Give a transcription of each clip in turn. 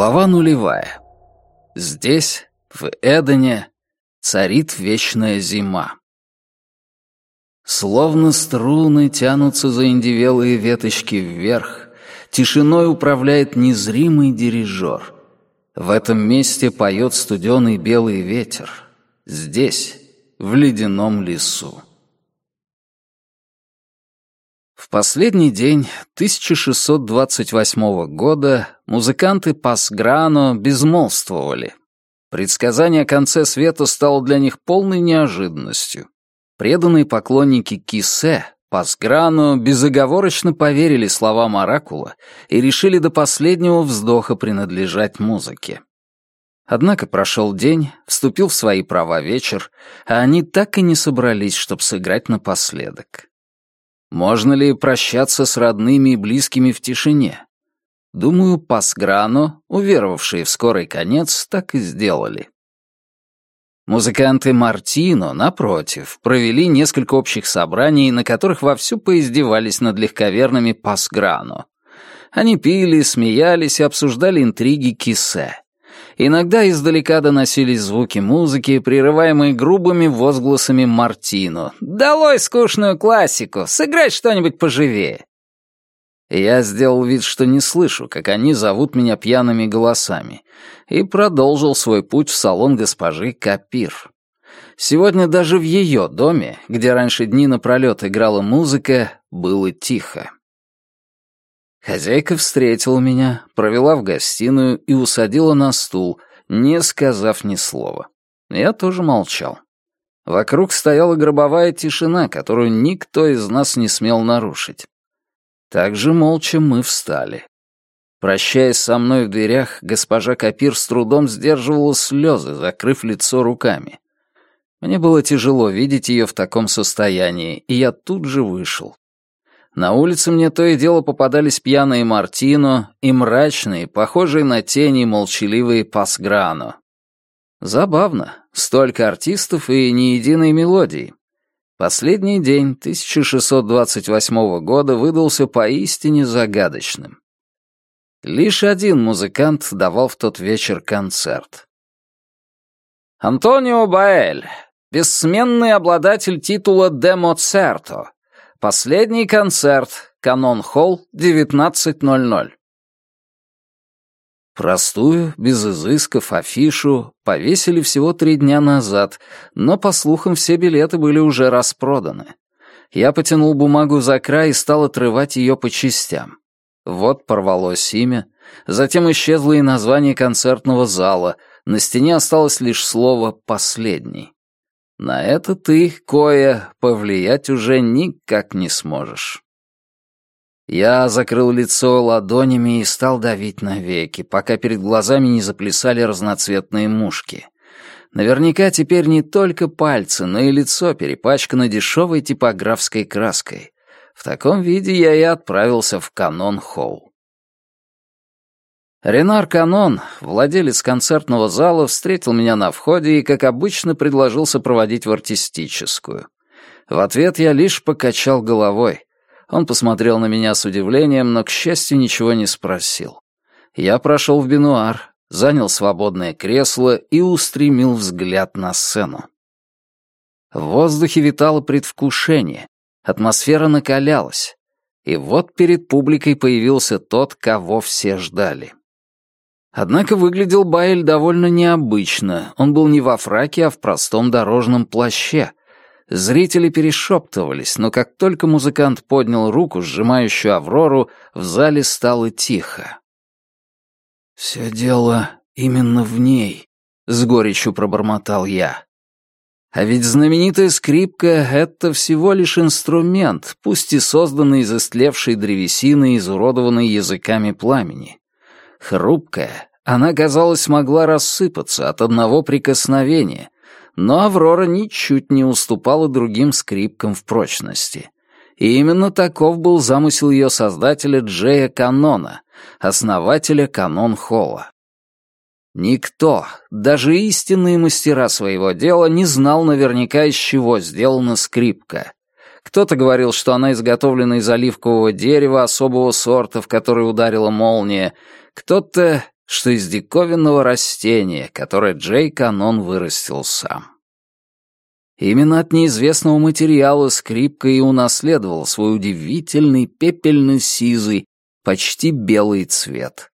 Глава нулевая. Здесь, в Эдене, царит вечная зима. Словно струны тянутся заиндевелые веточки вверх, тишиной управляет незримый дирижер. В этом месте поет студеный белый ветер. Здесь, в ледяном лесу. В последний день 1628 года музыканты Пасграно безмолвствовали. Предсказание о конце света стало для них полной неожиданностью. Преданные поклонники Кисе, Пасграно безоговорочно поверили словам Оракула и решили до последнего вздоха принадлежать музыке. Однако прошел день, вступил в свои права вечер, а они так и не собрались, чтобы сыграть напоследок. Можно ли прощаться с родными и близкими в тишине? Думаю, Пасграно, уверовавшие в скорый конец, так и сделали. Музыканты Мартино, напротив, провели несколько общих собраний, на которых вовсю поиздевались над легковерными Пасграно. Они пили, смеялись и обсуждали интриги Кисе. Иногда издалека доносились звуки музыки, прерываемые грубыми возгласами Мартино. «Долой скучную классику! Сыграй что-нибудь поживее!» Я сделал вид, что не слышу, как они зовут меня пьяными голосами, и продолжил свой путь в салон госпожи Капир. Сегодня даже в ее доме, где раньше дни напролет играла музыка, было тихо. Хозяйка встретила меня, провела в гостиную и усадила на стул, не сказав ни слова. Я тоже молчал. Вокруг стояла гробовая тишина, которую никто из нас не смел нарушить. Так же молча мы встали. Прощаясь со мной в дверях, госпожа Капир с трудом сдерживала слезы, закрыв лицо руками. Мне было тяжело видеть ее в таком состоянии, и я тут же вышел. На улице мне то и дело попадались пьяные Мартино и мрачные, похожие на тени молчаливые Пасграно. Забавно, столько артистов и ни единой мелодии. Последний день 1628 года выдался поистине загадочным. Лишь один музыкант давал в тот вечер концерт. Антонио Баэль, бессменный обладатель титула «Де Моцерто», Последний концерт. Канон-холл, 19.00. Простую, без изысков, афишу повесили всего три дня назад, но, по слухам, все билеты были уже распроданы. Я потянул бумагу за край и стал отрывать ее по частям. Вот порвалось имя, затем исчезло и название концертного зала, на стене осталось лишь слово «последний». На это ты, Коя, повлиять уже никак не сможешь. Я закрыл лицо ладонями и стал давить на веки, пока перед глазами не заплясали разноцветные мушки. Наверняка теперь не только пальцы, но и лицо перепачкано дешевой типографской краской. В таком виде я и отправился в Канон-Холл. Ренар Канон, владелец концертного зала, встретил меня на входе и, как обычно, предложил сопроводить в артистическую. В ответ я лишь покачал головой. Он посмотрел на меня с удивлением, но, к счастью, ничего не спросил. Я прошел в бинуар, занял свободное кресло и устремил взгляд на сцену. В воздухе витало предвкушение, атмосфера накалялась. И вот перед публикой появился тот, кого все ждали. Однако выглядел Байль довольно необычно. Он был не во фраке, а в простом дорожном плаще. Зрители перешептывались, но как только музыкант поднял руку, сжимающую Аврору, в зале стало тихо. «Все дело именно в ней», — с горечью пробормотал я. А ведь знаменитая скрипка — это всего лишь инструмент, пусть и созданный из истлевшей древесины, изуродованной языками пламени. Хрупкая, она, казалось, могла рассыпаться от одного прикосновения, но Аврора ничуть не уступала другим скрипкам в прочности. И именно таков был замысел ее создателя Джея Канона, основателя Канон-Холла. Никто, даже истинные мастера своего дела, не знал наверняка, из чего сделана скрипка. Кто-то говорил, что она изготовлена из оливкового дерева особого сорта, в который ударила молния, кто-то, что из диковинного растения, которое Джей Канон вырастил сам. Именно от неизвестного материала скрипка и унаследовал свой удивительный пепельно-сизый, почти белый цвет.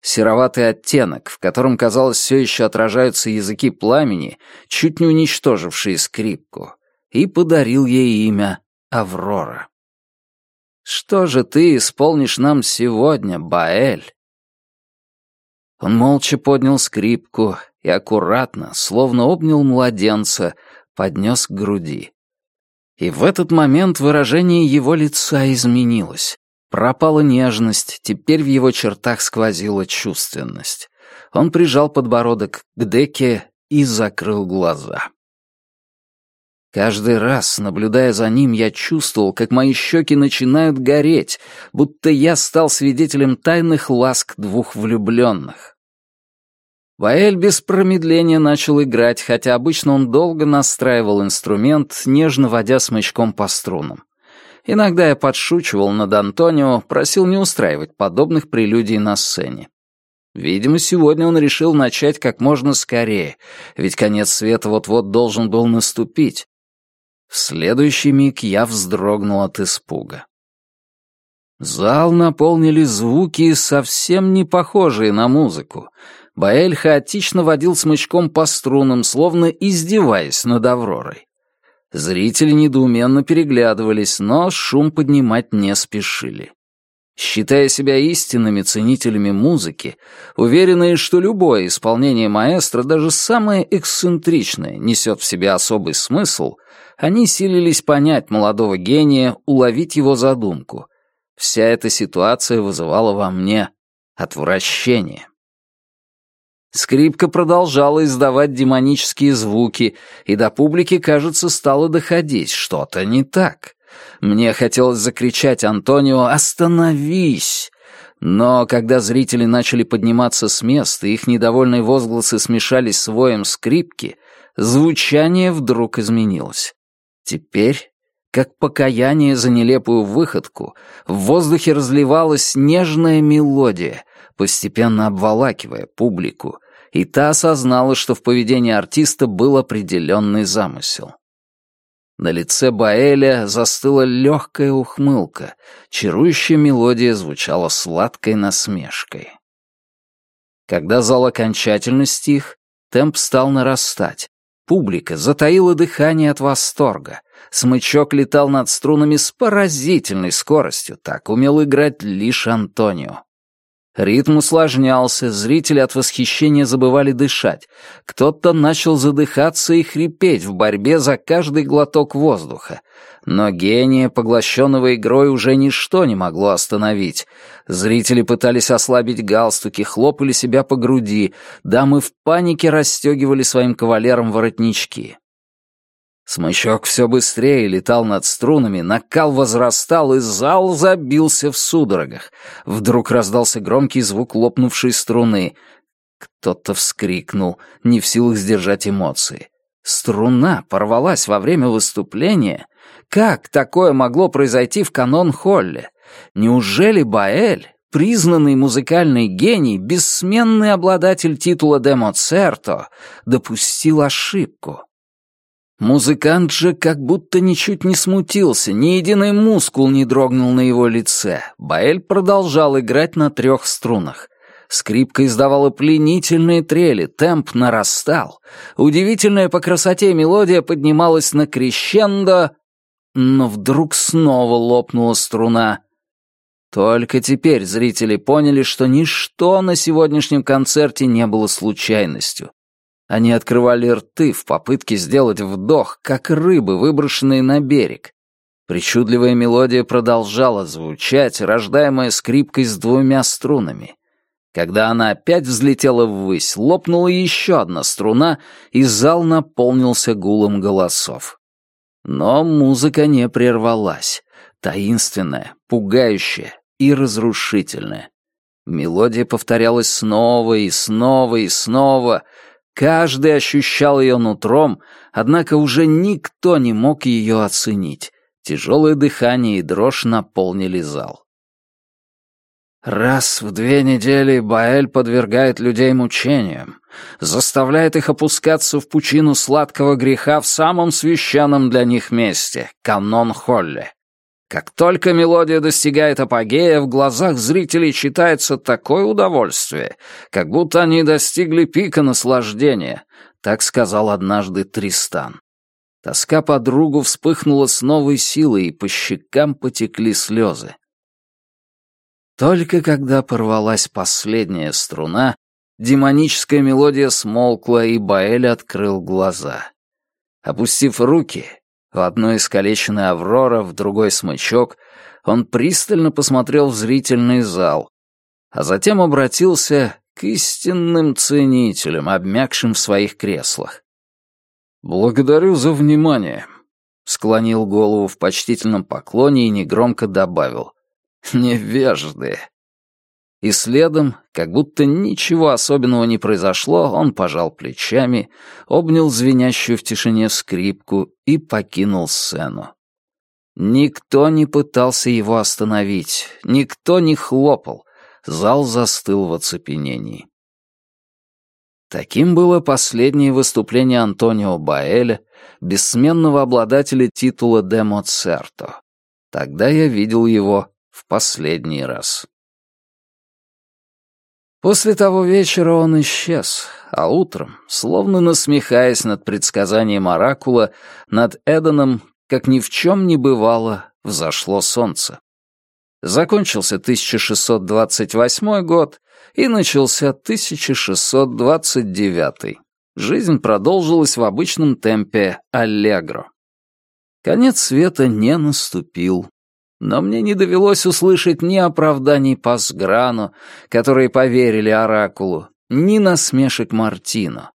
Сероватый оттенок, в котором, казалось, все еще отражаются языки пламени, чуть не уничтожившие скрипку, и подарил ей имя Аврора. «Что же ты исполнишь нам сегодня, Баэль?» Он молча поднял скрипку и аккуратно, словно обнял младенца, поднес к груди. И в этот момент выражение его лица изменилось. Пропала нежность, теперь в его чертах сквозила чувственность. Он прижал подбородок к деке и закрыл глаза. Каждый раз, наблюдая за ним, я чувствовал, как мои щеки начинают гореть, будто я стал свидетелем тайных ласк двух влюбленных. Ваэль без промедления начал играть, хотя обычно он долго настраивал инструмент, нежно водя смычком по струнам. Иногда я подшучивал над Антонио, просил не устраивать подобных прелюдий на сцене. Видимо, сегодня он решил начать как можно скорее, ведь конец света вот-вот должен был наступить. В следующий миг я вздрогнул от испуга. Зал наполнили звуки, совсем не похожие на музыку. Баэль хаотично водил смычком по струнам, словно издеваясь над Авророй. Зрители недоуменно переглядывались, но шум поднимать не спешили. Считая себя истинными ценителями музыки, уверенные, что любое исполнение маэстро, даже самое эксцентричное, несет в себе особый смысл, они силились понять молодого гения, уловить его задумку. Вся эта ситуация вызывала во мне отвращение. Скрипка продолжала издавать демонические звуки, и до публики, кажется, стало доходить, что-то не так. Мне хотелось закричать Антонио «Остановись!», но когда зрители начали подниматься с места, их недовольные возгласы смешались с воем скрипки, звучание вдруг изменилось. Теперь, как покаяние за нелепую выходку, в воздухе разливалась нежная мелодия, постепенно обволакивая публику, и та осознала, что в поведении артиста был определенный замысел. На лице Баэля застыла легкая ухмылка, чарующая мелодия звучала сладкой насмешкой. Когда зал окончательно стих, темп стал нарастать, Публика затаила дыхание от восторга. Смычок летал над струнами с поразительной скоростью, так умел играть лишь Антонио. Ритм усложнялся, зрители от восхищения забывали дышать. Кто-то начал задыхаться и хрипеть в борьбе за каждый глоток воздуха. Но гения, поглощенного игрой, уже ничто не могло остановить. Зрители пытались ослабить галстуки, хлопали себя по груди, дамы в панике расстегивали своим кавалерам воротнички. Смычок все быстрее летал над струнами, накал возрастал, и зал забился в судорогах. Вдруг раздался громкий звук лопнувшей струны. Кто-то вскрикнул, не в силах сдержать эмоции. Струна порвалась во время выступления. Как такое могло произойти в канон-холле? Неужели Баэль, признанный музыкальный гений, бессменный обладатель титула де Моцерто, допустил ошибку? Музыкант же как будто ничуть не смутился, ни единый мускул не дрогнул на его лице. Баэль продолжал играть на трех струнах. Скрипка издавала пленительные трели, темп нарастал. Удивительная по красоте мелодия поднималась на крещендо, но вдруг снова лопнула струна. Только теперь зрители поняли, что ничто на сегодняшнем концерте не было случайностью. Они открывали рты в попытке сделать вдох, как рыбы, выброшенные на берег. Причудливая мелодия продолжала звучать, рождаемая скрипкой с двумя струнами. Когда она опять взлетела ввысь, лопнула еще одна струна, и зал наполнился гулом голосов. Но музыка не прервалась. Таинственная, пугающая и разрушительная. Мелодия повторялась снова и снова и снова — Каждый ощущал ее нутром, однако уже никто не мог ее оценить. Тяжелое дыхание и дрожь наполнили зал. Раз в две недели Баэль подвергает людей мучениям, заставляет их опускаться в пучину сладкого греха в самом священном для них месте — канон-холле. Как только мелодия достигает апогея, в глазах зрителей читается такое удовольствие, как будто они достигли пика наслаждения, так сказал однажды Тристан. Тоска по другу вспыхнула с новой силой, и по щекам потекли слезы. Только когда порвалась последняя струна, демоническая мелодия смолкла, и Баэль открыл глаза. Опустив руки, в одной искалеченная Аврора, в другой смычок, он пристально посмотрел в зрительный зал, а затем обратился к истинным ценителям, обмякшим в своих креслах. «Благодарю за внимание», — склонил голову в почтительном поклоне и негромко добавил. Невежды. И следом, как будто ничего особенного не произошло, он пожал плечами, обнял звенящую в тишине скрипку и покинул сцену. Никто не пытался его остановить, никто не хлопал, зал застыл в оцепенении. Таким было последнее выступление Антонио Баэля, бессменного обладателя титула де Моцерто. Тогда я видел его в последний раз. После того вечера он исчез, а утром, словно насмехаясь над предсказанием Оракула, над Эденом, как ни в чем не бывало, взошло солнце. Закончился 1628 год и начался 1629. Жизнь продолжилась в обычном темпе аллегро. Конец света не наступил, но мне не довелось услышать ни оправданий Пасграну, которые поверили Оракулу, ни насмешек Мартино,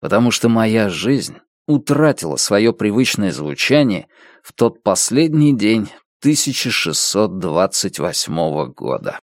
потому что моя жизнь утратила свое привычное звучание в тот последний день 1628 года.